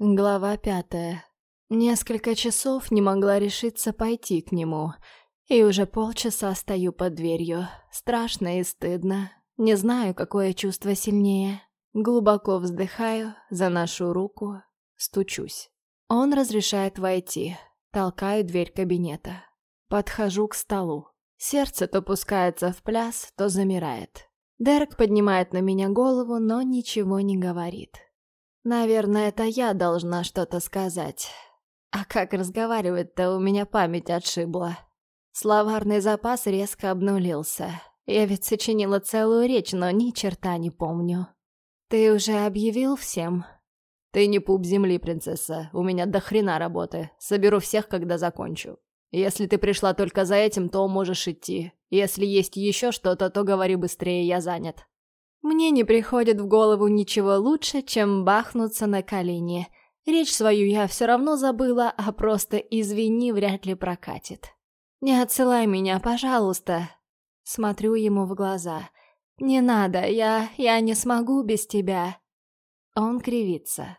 Глава пятая. Несколько часов не могла решиться пойти к нему, и уже полчаса стою под дверью. Страшно и стыдно. Не знаю, какое чувство сильнее. Глубоко вздыхаю, заношу руку, стучусь. Он разрешает войти. Толкаю дверь кабинета. Подхожу к столу. Сердце то пускается в пляс, то замирает. Дерек поднимает на меня голову, но ничего не говорит. Наверное, это я должна что-то сказать. А как разговаривать-то у меня память отшибла. Словарный запас резко обнулился. Я ведь сочинила целую речь, но ни черта не помню. Ты уже объявил всем? Ты не пуп земли, принцесса. У меня до хрена работы. Соберу всех, когда закончу. Если ты пришла только за этим, то можешь идти. Если есть еще что-то, то говори быстрее, я занят. Мне не приходит в голову ничего лучше, чем бахнуться на колени. Речь свою я все равно забыла, а просто «извини» вряд ли прокатит. «Не отсылай меня, пожалуйста!» Смотрю ему в глаза. «Не надо, я... я не смогу без тебя!» Он кривится.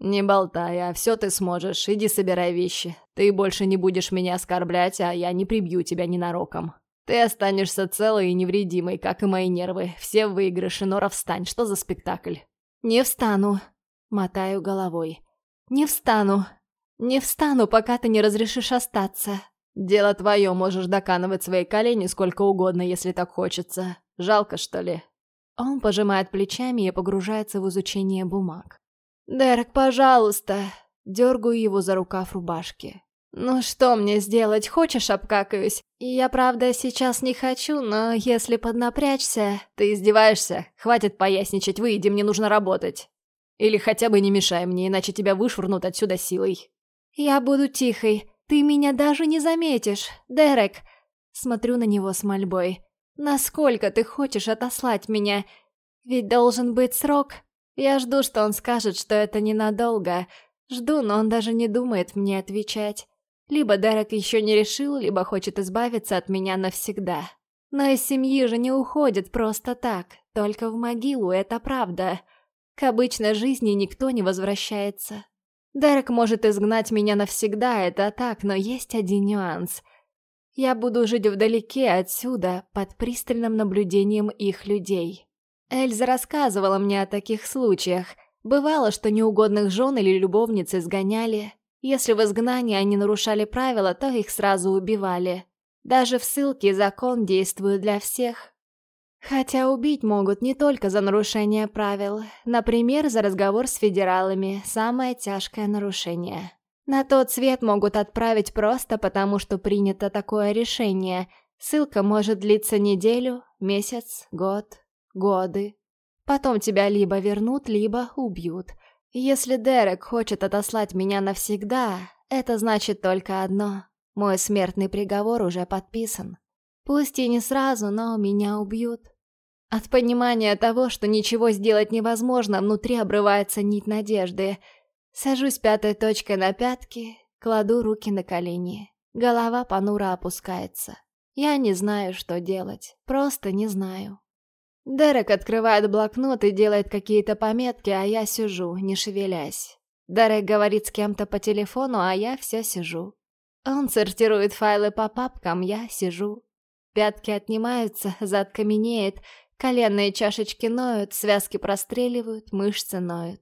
«Не болтай, а все ты сможешь, иди собирай вещи. Ты больше не будешь меня оскорблять, а я не прибью тебя ненароком». Ты останешься целой и невредимой, как и мои нервы. Все в выигрыше, Нора, встань. Что за спектакль? Не встану. Мотаю головой. Не встану. Не встану, пока ты не разрешишь остаться. Дело твое, можешь доканывать свои колени сколько угодно, если так хочется. Жалко, что ли? Он пожимает плечами и погружается в изучение бумаг. «Дерек, пожалуйста!» Дергаю его за рукав рубашки. «Ну что мне сделать, хочешь обкакаюсь? Я, правда, сейчас не хочу, но если поднапрячься...» «Ты издеваешься? Хватит поясничать, выйди, мне нужно работать. Или хотя бы не мешай мне, иначе тебя вышвырнут отсюда силой». «Я буду тихой, ты меня даже не заметишь, Дерек!» Смотрю на него с мольбой. «Насколько ты хочешь отослать меня? Ведь должен быть срок. Я жду, что он скажет, что это ненадолго. Жду, но он даже не думает мне отвечать. Либо Дерек еще не решил, либо хочет избавиться от меня навсегда. Но из семьи же не уходит просто так, только в могилу, это правда. К обычной жизни никто не возвращается. Дерек может изгнать меня навсегда, это так, но есть один нюанс. Я буду жить вдалеке отсюда, под пристальным наблюдением их людей. Эльза рассказывала мне о таких случаях. Бывало, что неугодных жен или любовниц изгоняли, если в изгнании они нарушали правила, то их сразу убивали. Даже в ссылке закон действует для всех. Хотя убить могут не только за нарушение правил. Например, за разговор с федералами – самое тяжкое нарушение. На тот свет могут отправить просто потому, что принято такое решение. Ссылка может длиться неделю, месяц, год, годы. Потом тебя либо вернут, либо убьют – если Дерек хочет отослать меня навсегда, это значит только одно. Мой смертный приговор уже подписан. Пусть и не сразу, но меня убьют. От понимания того, что ничего сделать невозможно, внутри обрывается нить надежды. Сажусь пятой точкой на пятки, кладу руки на колени. Голова понуро опускается. Я не знаю, что делать. Просто не знаю. Дерек открывает блокнот и делает какие-то пометки, а я сижу, не шевелясь. Дерек говорит с кем-то по телефону, а я все сижу. Он сортирует файлы по папкам, я сижу. Пятки отнимаются, зад каменеет, коленные чашечки ноют, связки простреливают, мышцы ноют.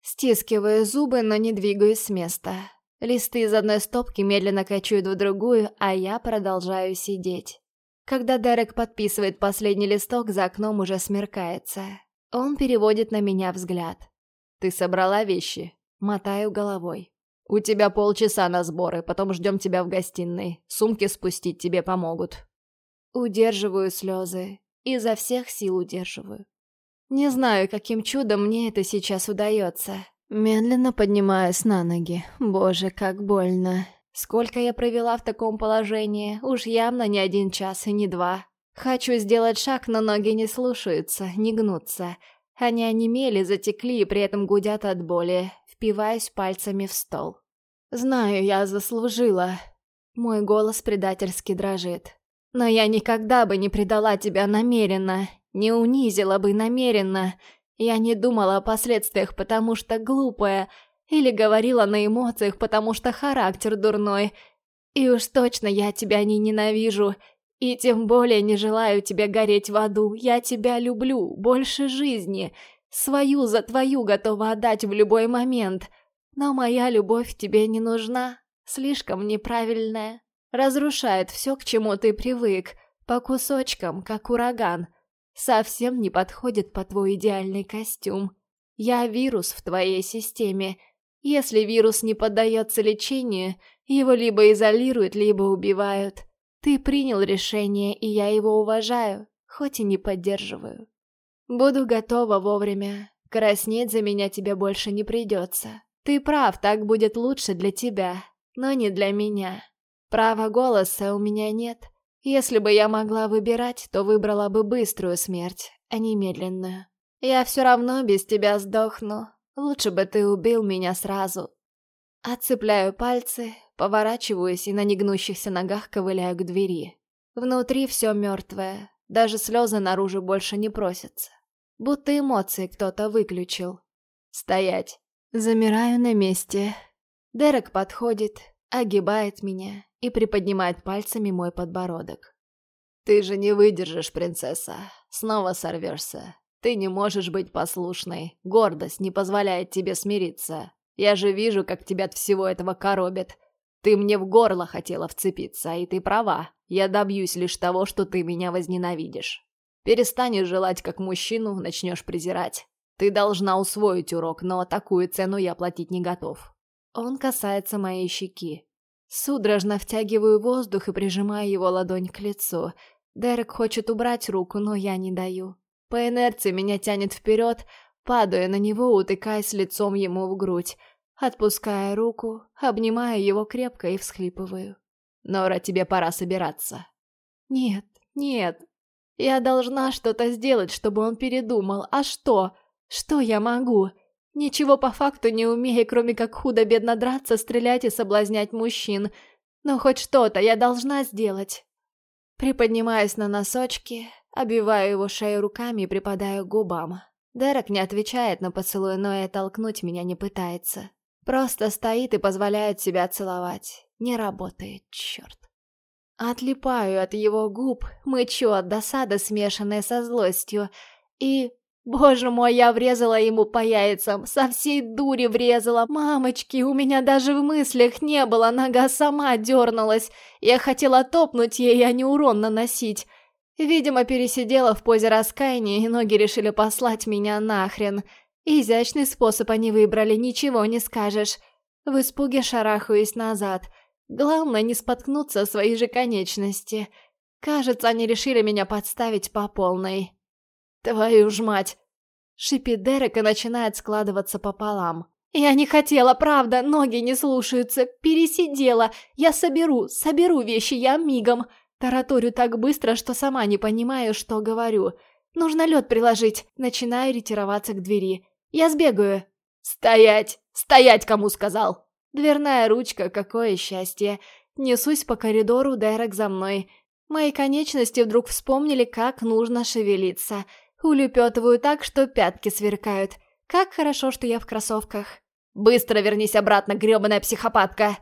Стискиваю зубы, но не двигаюсь с места. Листы из одной стопки медленно качают в другую, а я продолжаю сидеть. Когда Дерек подписывает последний листок, за окном уже смеркается. Он переводит на меня взгляд. «Ты собрала вещи?» Мотаю головой. «У тебя полчаса на сборы, потом ждем тебя в гостиной. Сумки спустить тебе помогут». Удерживаю слезы. Изо всех сил удерживаю. Не знаю, каким чудом мне это сейчас удается. Медленно поднимаюсь на ноги. Боже, как больно. Сколько я провела в таком положении, уж явно не один час и не два. Хочу сделать шаг, но ноги не слушаются, не гнутся. Они онемели, затекли и при этом гудят от боли. Впиваюсь пальцами в стол. Знаю, я заслужила. Мой голос предательски дрожит. Но я никогда бы не предала тебя намеренно, не унизила бы намеренно. Я не думала о последствиях, потому что глупая, или говорила на эмоциях, потому что характер дурной. И уж точно я тебя не ненавижу, и тем более не желаю тебе гореть в аду. Я тебя люблю, больше жизни. Свою за твою готова отдать в любой момент. Но моя любовь тебе не нужна, слишком неправильная. Разрушает все, к чему ты привык, по кусочкам, как ураган. Совсем не подходит по твой идеальный костюм. Я вирус в твоей системе. Если вирус не поддается лечению, его либо изолируют, либо убивают. Ты принял решение, и я его уважаю, хоть и не поддерживаю. Буду готова вовремя. Краснеть за меня тебе больше не придется. Ты прав, так будет лучше для тебя, но не для меня. Права голоса у меня нет. Если бы я могла выбирать, то выбрала бы быструю смерть, а не медленную. Я все равно без тебя сдохну. Лучше бы ты убил меня сразу. Отцепляю пальцы, поворачиваюсь и на негнущихся ногах ковыляю к двери. Внутри все мертвое, даже слезы наружу больше не просятся. Будто эмоции кто-то выключил. Стоять. Замираю на месте. Дерек подходит, огибает меня и приподнимает пальцами мой подбородок. «Ты же не выдержишь, принцесса. Снова сорвешься. Ты не можешь быть послушной. Гордость не позволяет тебе смириться. Я же вижу, как тебя от всего этого коробит. Ты мне в горло хотела вцепиться, и ты права. Я добьюсь лишь того, что ты меня возненавидишь. Перестанешь желать как мужчину, начнешь презирать. Ты должна усвоить урок, но такую цену я платить не готов. Он касается моей щеки. Судорожно втягиваю воздух и прижимаю его ладонь к лицу. Дерек хочет убрать руку, но я не даю. По инерции меня тянет вперед, падая на него, утыкаясь лицом ему в грудь. Отпуская руку, обнимаю его крепко и всхлипываю. «Нора, тебе пора собираться». «Нет, нет. Я должна что-то сделать, чтобы он передумал. А что? Что я могу? Ничего по факту не умею, кроме как худо-бедно драться, стрелять и соблазнять мужчин. Но хоть что-то я должна сделать». Приподнимаюсь на носочки, Обиваю его шею руками и припадаю к губам. Дерек не отвечает на поцелуй, но и толкнуть меня не пытается. Просто стоит и позволяет себя целовать. Не работает, черт. Отлипаю от его губ, мычу от досады, смешанной со злостью, и Боже мой, я врезала ему по яйцам, со всей дури врезала. Мамочки, у меня даже в мыслях не было, нога сама дернулась. Я хотела топнуть ей, а не урон наносить. Видимо, пересидела в позе раскаяния, и ноги решили послать меня нахрен. Изящный способ они выбрали, ничего не скажешь. В испуге шарахаюсь назад. Главное не споткнуться о своей же конечности. Кажется, они решили меня подставить по полной. «Твою ж мать!» Шипит Дерек и начинает складываться пополам. «Я не хотела, правда, ноги не слушаются, пересидела. Я соберу, соберу вещи, я мигом». Тараторю так быстро, что сама не понимаю, что говорю. Нужно лед приложить. Начинаю ретироваться к двери. Я сбегаю. «Стоять! Стоять, кому сказал!» Дверная ручка, какое счастье. Несусь по коридору, Дерек за мной. Мои конечности вдруг вспомнили, как нужно шевелиться. Улепетываю так, что пятки сверкают. Как хорошо, что я в кроссовках. «Быстро вернись обратно, грёбаная психопатка!»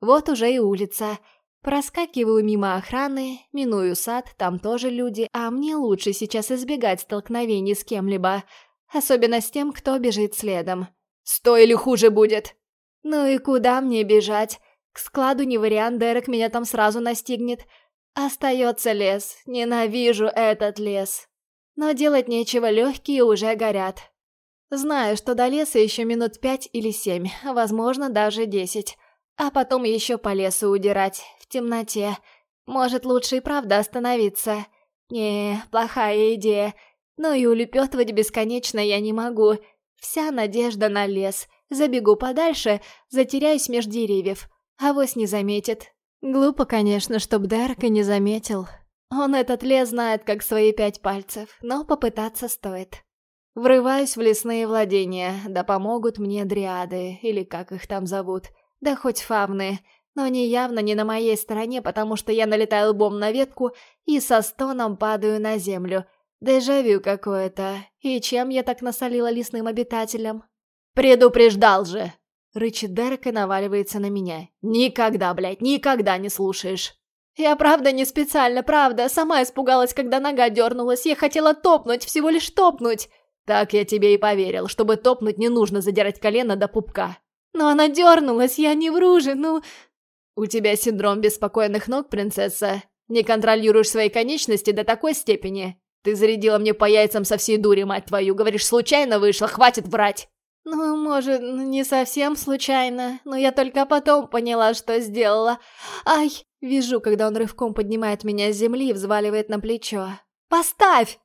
Вот уже и улица. Проскакиваю мимо охраны, миную сад, там тоже люди, а мне лучше сейчас избегать столкновений с кем-либо, особенно с тем, кто бежит следом. «Стой или хуже будет!» «Ну и куда мне бежать? К складу не вариант, Дерек меня там сразу настигнет. Остается лес, ненавижу этот лес. Но делать нечего, легкие уже горят. Знаю, что до леса еще минут пять или семь, возможно, даже десять. А потом еще по лесу удирать, темноте. Может, лучше и правда остановиться. Не, плохая идея. Но и улепетывать бесконечно я не могу. Вся надежда на лес. Забегу подальше, затеряюсь меж деревьев. Авось не заметит. Глупо, конечно, чтоб Дерк и не заметил. Он этот лес знает как свои пять пальцев, но попытаться стоит. Врываюсь в лесные владения, да помогут мне дриады, или как их там зовут. Да хоть фавны, но они явно не на моей стороне, потому что я налетаю лбом на ветку и со стоном падаю на землю. Дежавю какое-то. И чем я так насолила лесным обитателям? «Предупреждал же!» Рычит Дерек и наваливается на меня. «Никогда, блядь, никогда не слушаешь!» «Я правда не специально, правда. Сама испугалась, когда нога дернулась. Я хотела топнуть, всего лишь топнуть!» «Так я тебе и поверил. Чтобы топнуть, не нужно задирать колено до пупка». «Но она дернулась, я не вру же, ну...» «У тебя синдром беспокойных ног, принцесса. Не контролируешь свои конечности до такой степени. Ты зарядила мне по яйцам со всей дури, мать твою. Говоришь, случайно вышло, хватит врать!» «Ну, может, не совсем случайно, но я только потом поняла, что сделала. Ай!» Вижу, когда он рывком поднимает меня с земли и взваливает на плечо. «Поставь!»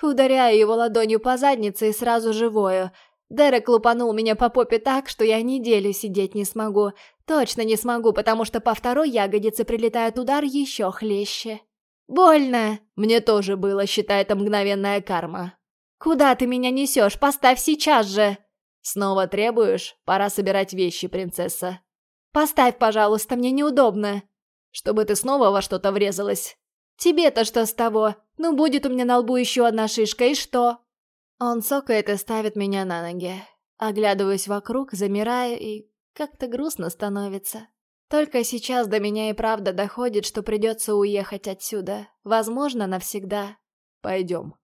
Ударяю его ладонью по заднице и сразу живою. Дерек лупанул меня по попе так, что я неделю сидеть не смогу. Точно не смогу, потому что по второй ягодице прилетает удар еще хлеще. «Больно!» Мне тоже было, считай, это мгновенная карма. «Куда ты меня несешь? Поставь сейчас же!» «Снова требуешь? Пора собирать вещи, принцесса». «Поставь, пожалуйста, мне неудобно». «Чтобы ты снова во что-то врезалась». «Тебе-то что с того? Ну, будет у меня на лбу еще одна шишка, и что?» Он цокает и ставит меня на ноги. Оглядываюсь вокруг, замираю, и как-то грустно становится. Только сейчас до меня и правда доходит, что придется уехать отсюда. Возможно, навсегда. Пойдем.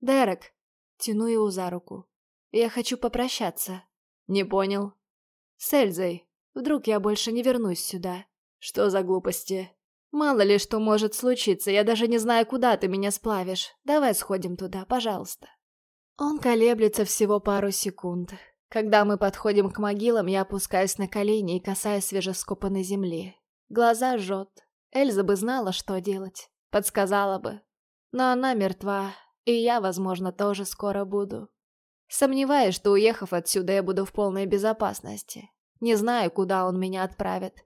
Дерек. Тяну его за руку. Я хочу попрощаться. Не понял. С Эльзой. Вдруг я больше не вернусь сюда. Что за глупости? Мало ли что может случиться, я даже не знаю, куда ты меня сплавишь. Давай сходим туда, пожалуйста. Он колеблется всего пару секунд. Когда мы подходим к могилам, я опускаюсь на колени и касаюсь свежескопанной земли. Глаза жжет. Эльза бы знала, что делать. Подсказала бы. Но она мертва, и я, возможно, тоже скоро буду. Сомневаюсь, что уехав отсюда, я буду в полной безопасности. Не знаю, куда он меня отправит.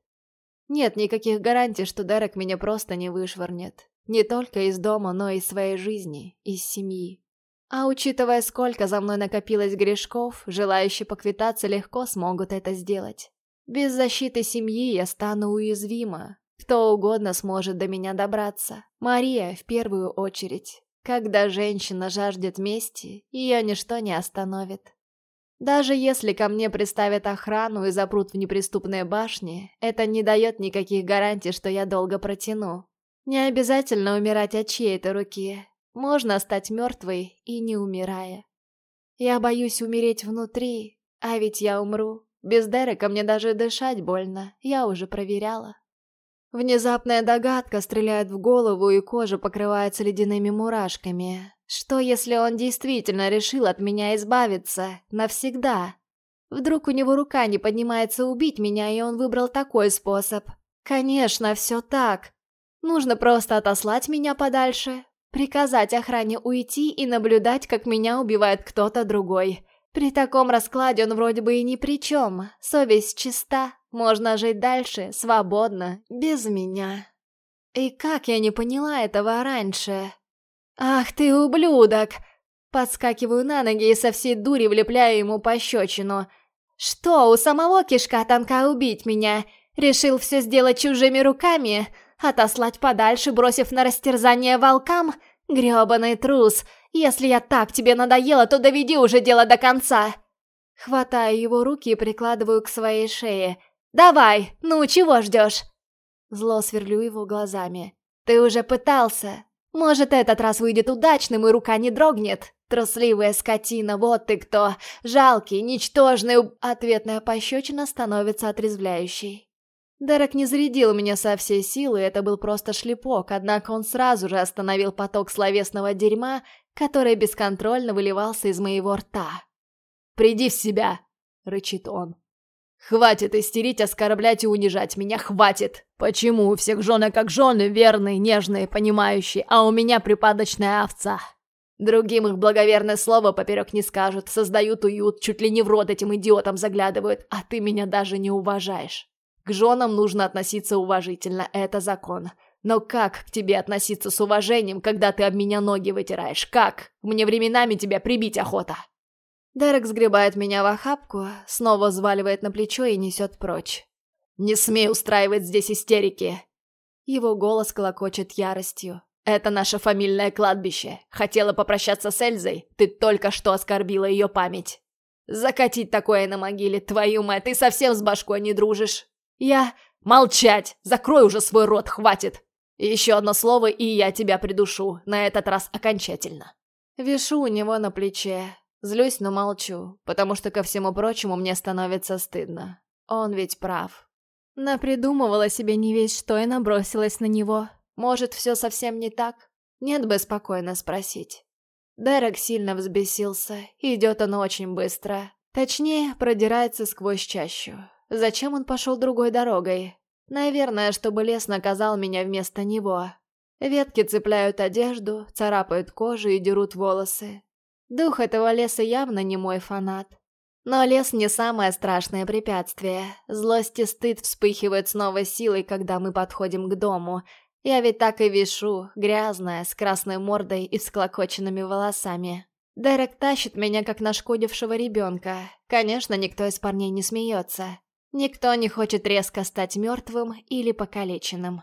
Нет никаких гарантий, что Дерек меня просто не вышвырнет. Не только из дома, но и из своей жизни, из семьи. А учитывая, сколько за мной накопилось грешков, желающие поквитаться легко смогут это сделать. Без защиты семьи я стану уязвима. Кто угодно сможет до меня добраться. Мария в первую очередь. Когда женщина жаждет мести, ее ничто не остановит. Даже если ко мне приставят охрану и запрут в неприступной башне, это не дает никаких гарантий, что я долго протяну. Не обязательно умирать от чьей-то руки. Можно стать мертвой и не умирая. Я боюсь умереть внутри, а ведь я умру. Без Дерека мне даже дышать больно, я уже проверяла. Внезапная догадка стреляет в голову, и кожа покрывается ледяными мурашками. Что, если он действительно решил от меня избавиться? Навсегда? Вдруг у него рука не поднимается убить меня, и он выбрал такой способ? Конечно, все так. Нужно просто отослать меня подальше, приказать охране уйти и наблюдать, как меня убивает кто-то другой. При таком раскладе он вроде бы и ни при чем. Совесть чиста, можно жить дальше, свободно, без меня. И как я не поняла этого раньше? Ах ты ублюдок! Подскакиваю на ноги и со всей дури влепляю ему пощечину. Что, у самого кишка тонка убить меня? Решил все сделать чужими руками? Отослать подальше, бросив на растерзание волкам? Грёбаный трус! Если я так тебе надоела, то доведи уже дело до конца!» Хватаю его руки и прикладываю к своей шее. «Давай! Ну, чего ждешь?» Зло сверлю его глазами. «Ты уже пытался. Может, этот раз выйдет удачным, и рука не дрогнет. Трусливая скотина, вот ты кто! Жалкий, ничтожный...» Ответная пощечина становится отрезвляющей. Дерек не зарядил меня со всей силы, это был просто шлепок, однако он сразу же остановил поток словесного дерьма, который бесконтрольно выливался из моего рта. «Приди в себя!» — рычит он. «Хватит истерить, оскорблять и унижать меня, хватит! Почему у всех жены как жены, верные, нежные, понимающие, а у меня припадочная овца?» Другим их благоверное слово поперек не скажут, создают уют, чуть ли не в рот этим идиотам заглядывают, а ты меня даже не уважаешь. К женам нужно относиться уважительно, это закон. Но как к тебе относиться с уважением, когда ты об меня ноги вытираешь? Как? Мне временами тебя прибить охота. Дерек сгребает меня в охапку, снова взваливает на плечо и несет прочь. «Не смей устраивать здесь истерики!» Его голос колокочет яростью. «Это наше фамильное кладбище. Хотела попрощаться с Эльзой? Ты только что оскорбила ее память. Закатить такое на могиле, твою мать, ты совсем с башкой не дружишь. Я... Молчать! Закрой уже свой рот, хватит! Еще одно слово, и я тебя придушу, на этот раз окончательно. Вишу у него на плече. Злюсь, но молчу, потому что ко всему прочему мне становится стыдно. Он ведь прав. Напридумывала себе не весь что и набросилась на него. Может, все совсем не так? Нет бы спокойно спросить. Дерек сильно взбесился, идет он очень быстро. Точнее, продирается сквозь чащу. Зачем он пошел другой дорогой? Наверное, чтобы лес наказал меня вместо него. Ветки цепляют одежду, царапают кожу и дерут волосы. Дух этого леса явно не мой фанат. Но лес не самое страшное препятствие. Злость и стыд вспыхивают с новой силой, когда мы подходим к дому. Я ведь так и вишу, грязная, с красной мордой и всклокоченными волосами. Дерек тащит меня, как нашкодившего ребенка. Конечно, никто из парней не смеется. Никто не хочет резко стать мертвым или покалеченным.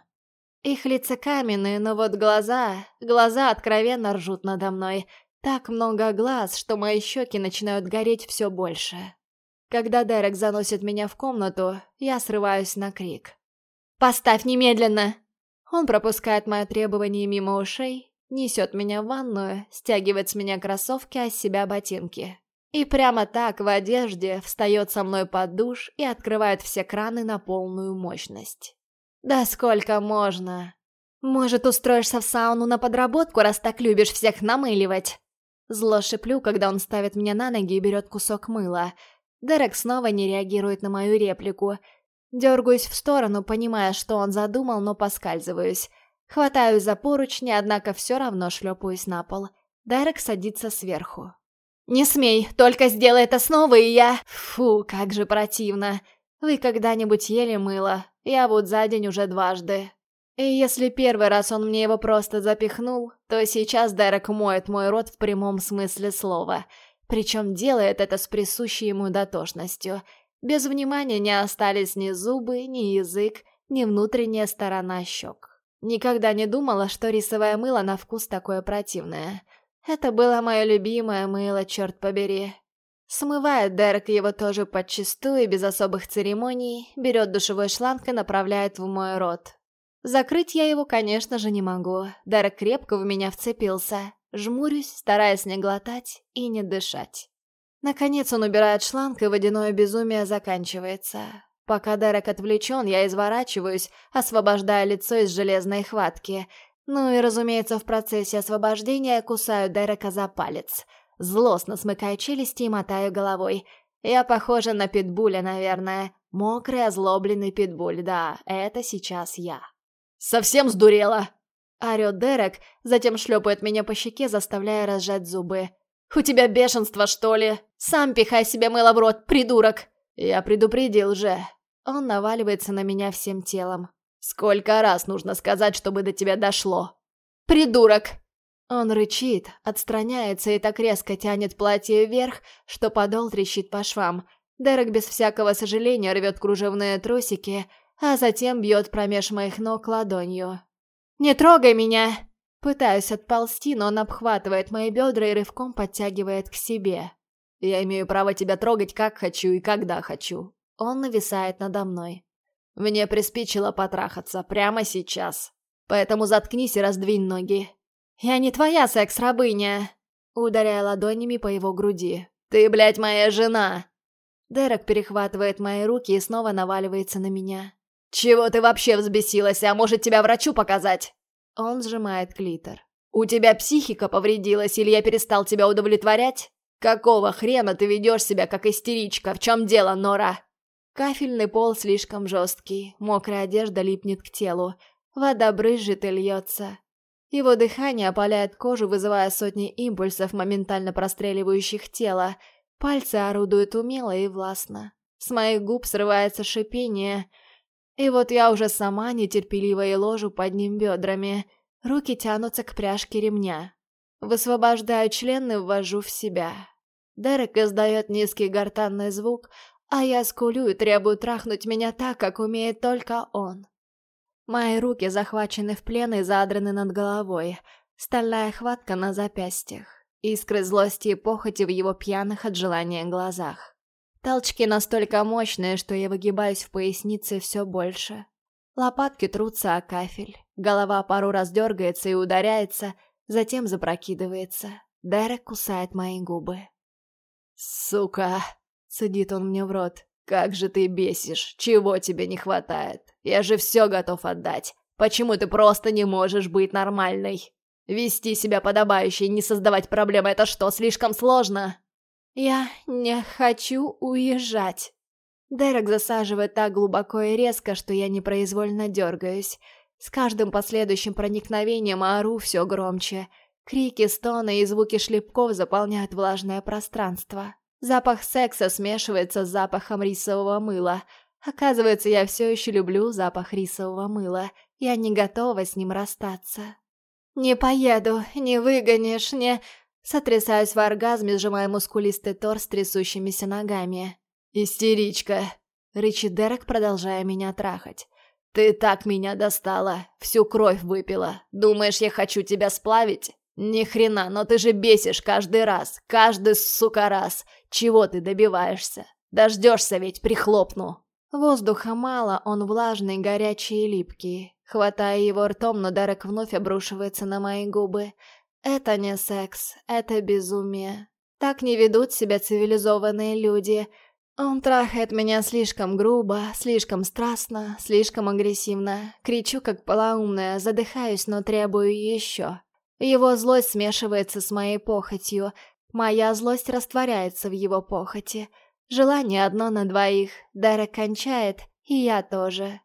Их лица каменные, но вот глаза... Глаза откровенно ржут надо мной, так много глаз, что мои щеки начинают гореть все больше. Когда Дерек заносит меня в комнату, я срываюсь на крик. «Поставь немедленно!» Он пропускает мое требование мимо ушей, несет меня в ванную, стягивает с меня кроссовки, а с себя ботинки. И прямо так в одежде встает со мной под душ и открывает все краны на полную мощность. «Да сколько можно?» «Может, устроишься в сауну на подработку, раз так любишь всех намыливать?» Зло шиплю, когда он ставит меня на ноги и берет кусок мыла. Дерек снова не реагирует на мою реплику. Дергаюсь в сторону, понимая, что он задумал, но поскальзываюсь. Хватаюсь за поручни, однако все равно шлепаюсь на пол. Дерек садится сверху. «Не смей, только сделай это снова, и я...» «Фу, как же противно. Вы когда-нибудь ели мыло? Я вот за день уже дважды». И если первый раз он мне его просто запихнул, то сейчас Дерек моет мой рот в прямом смысле слова. Причем делает это с присущей ему дотошностью. Без внимания не остались ни зубы, ни язык, ни внутренняя сторона щек. Никогда не думала, что рисовое мыло на вкус такое противное. Это было мое любимое мыло, черт побери. Смывает Дерек его тоже подчистую, без особых церемоний, берет душевой шланг и направляет в мой рот. Закрыть я его, конечно же, не могу. Дерек крепко в меня вцепился. Жмурюсь, стараясь не глотать и не дышать. Наконец он убирает шланг, и водяное безумие заканчивается. Пока Дерек отвлечен, я изворачиваюсь, освобождая лицо из железной хватки. Ну и, разумеется, в процессе освобождения кусаю Дерека за палец. Злостно смыкаю челюсти и мотаю головой. Я похожа на питбуля, наверное. Мокрый, озлобленный питбуль, да, это сейчас я. «Совсем сдурела!» Орет Дерек, затем шлепает меня по щеке, заставляя разжать зубы. «У тебя бешенство, что ли? Сам пихай себе мыло в рот, придурок!» «Я предупредил же!» Он наваливается на меня всем телом. «Сколько раз нужно сказать, чтобы до тебя дошло?» «Придурок!» Он рычит, отстраняется и так резко тянет платье вверх, что подол трещит по швам. Дерек без всякого сожаления рвет кружевные трусики, а затем бьет промеж моих ног ладонью. «Не трогай меня!» Пытаюсь отползти, но он обхватывает мои бедра и рывком подтягивает к себе. «Я имею право тебя трогать как хочу и когда хочу». Он нависает надо мной. Мне приспичило потрахаться прямо сейчас. Поэтому заткнись и раздвинь ноги. «Я не твоя секс-рабыня!» Ударяя ладонями по его груди. «Ты, блядь, моя жена!» Дерек перехватывает мои руки и снова наваливается на меня. «Чего ты вообще взбесилась, а может тебя врачу показать?» Он сжимает клитор. «У тебя психика повредилась или я перестал тебя удовлетворять? Какого хрена ты ведешь себя как истеричка? В чем дело, Нора?» Кафельный пол слишком жесткий, мокрая одежда липнет к телу, вода брызжет и льется. Его дыхание опаляет кожу, вызывая сотни импульсов, моментально простреливающих тело. Пальцы орудуют умело и властно. С моих губ срывается шипение — и вот я уже сама нетерпеливо и ложу под ним бедрами. Руки тянутся к пряжке ремня. Высвобождаю член и ввожу в себя. Дерек издает низкий гортанный звук, а я скулю и требую трахнуть меня так, как умеет только он. Мои руки захвачены в плен и задраны над головой, стальная хватка на запястьях. Искры злости и похоти в его пьяных от желания глазах. Толчки настолько мощные, что я выгибаюсь в пояснице все больше. Лопатки трутся о кафель. Голова пару раз дергается и ударяется, затем запрокидывается. Дерек кусает мои губы. «Сука!» — садит он мне в рот. «Как же ты бесишь! Чего тебе не хватает? Я же все готов отдать. Почему ты просто не можешь быть нормальной? Вести себя подобающе и не создавать проблем — это что, слишком сложно?» «Я не хочу уезжать». Дерек засаживает так глубоко и резко, что я непроизвольно дергаюсь. С каждым последующим проникновением ору все громче. Крики, стоны и звуки шлепков заполняют влажное пространство. Запах секса смешивается с запахом рисового мыла. Оказывается, я все еще люблю запах рисового мыла. Я не готова с ним расстаться. «Не поеду, не выгонишь, не...» Сотрясаюсь в оргазме, сжимая мускулистый торс трясущимися ногами. «Истеричка!» — рычит Дерек, продолжая меня трахать. «Ты так меня достала, всю кровь выпила. Думаешь, я хочу тебя сплавить? Ни хрена, но ты же бесишь каждый раз, каждый, сука, раз. Чего ты добиваешься? Дождешься ведь, прихлопну!» Воздуха мало, он влажный, горячий и липкий. Хватая его ртом, но Дерек вновь обрушивается на мои губы. Это не секс, это безумие. Так не ведут себя цивилизованные люди. Он трахает меня слишком грубо, слишком страстно, слишком агрессивно. Кричу, как полоумная, задыхаюсь, но требую еще. Его злость смешивается с моей похотью. Моя злость растворяется в его похоти. Желание одно на двоих. Дерек кончает, и я тоже.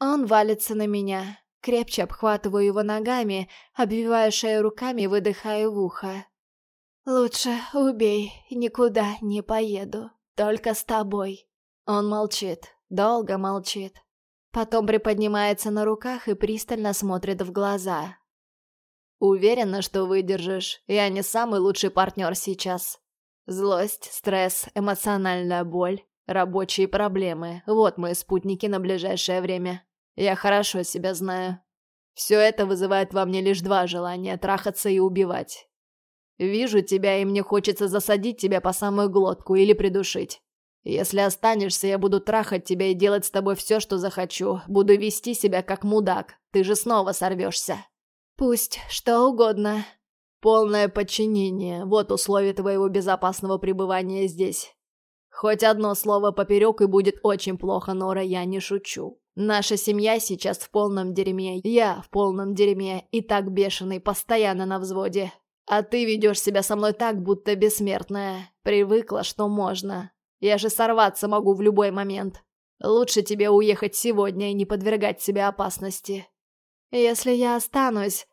Он валится на меня. Крепче обхватываю его ногами, обвиваю шею руками и выдыхаю в ухо. «Лучше убей, никуда не поеду. Только с тобой». Он молчит, долго молчит. Потом приподнимается на руках и пристально смотрит в глаза. «Уверена, что выдержишь. Я не самый лучший партнер сейчас. Злость, стресс, эмоциональная боль, рабочие проблемы – вот мои спутники на ближайшее время. Я хорошо себя знаю. Все это вызывает во мне лишь два желания – трахаться и убивать. Вижу тебя, и мне хочется засадить тебя по самую глотку или придушить. Если останешься, я буду трахать тебя и делать с тобой все, что захочу. Буду вести себя как мудак. Ты же снова сорвешься. Пусть что угодно. Полное подчинение – вот условие твоего безопасного пребывания здесь. Хоть одно слово поперек и будет очень плохо, Нора, я не шучу. Наша семья сейчас в полном дерьме, я в полном дерьме, и так бешеный, постоянно на взводе. А ты ведешь себя со мной так, будто бессмертная. Привыкла, что можно. Я же сорваться могу в любой момент. Лучше тебе уехать сегодня и не подвергать себя опасности. Если я останусь,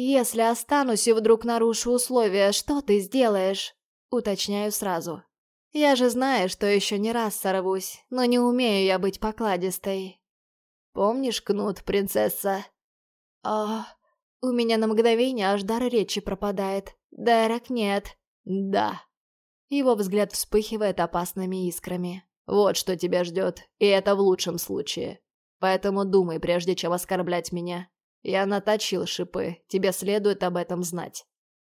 «Если останусь и вдруг нарушу условия, что ты сделаешь?» Уточняю сразу. «Я же знаю, что еще не раз сорвусь, но не умею я быть покладистой». «Помнишь кнут, принцесса?» «О, у меня на мгновение аж дар речи пропадает. Дерек нет». «Да». Его взгляд вспыхивает опасными искрами. «Вот что тебя ждет, и это в лучшем случае. Поэтому думай, прежде чем оскорблять меня. Я наточил шипы, тебе следует об этом знать.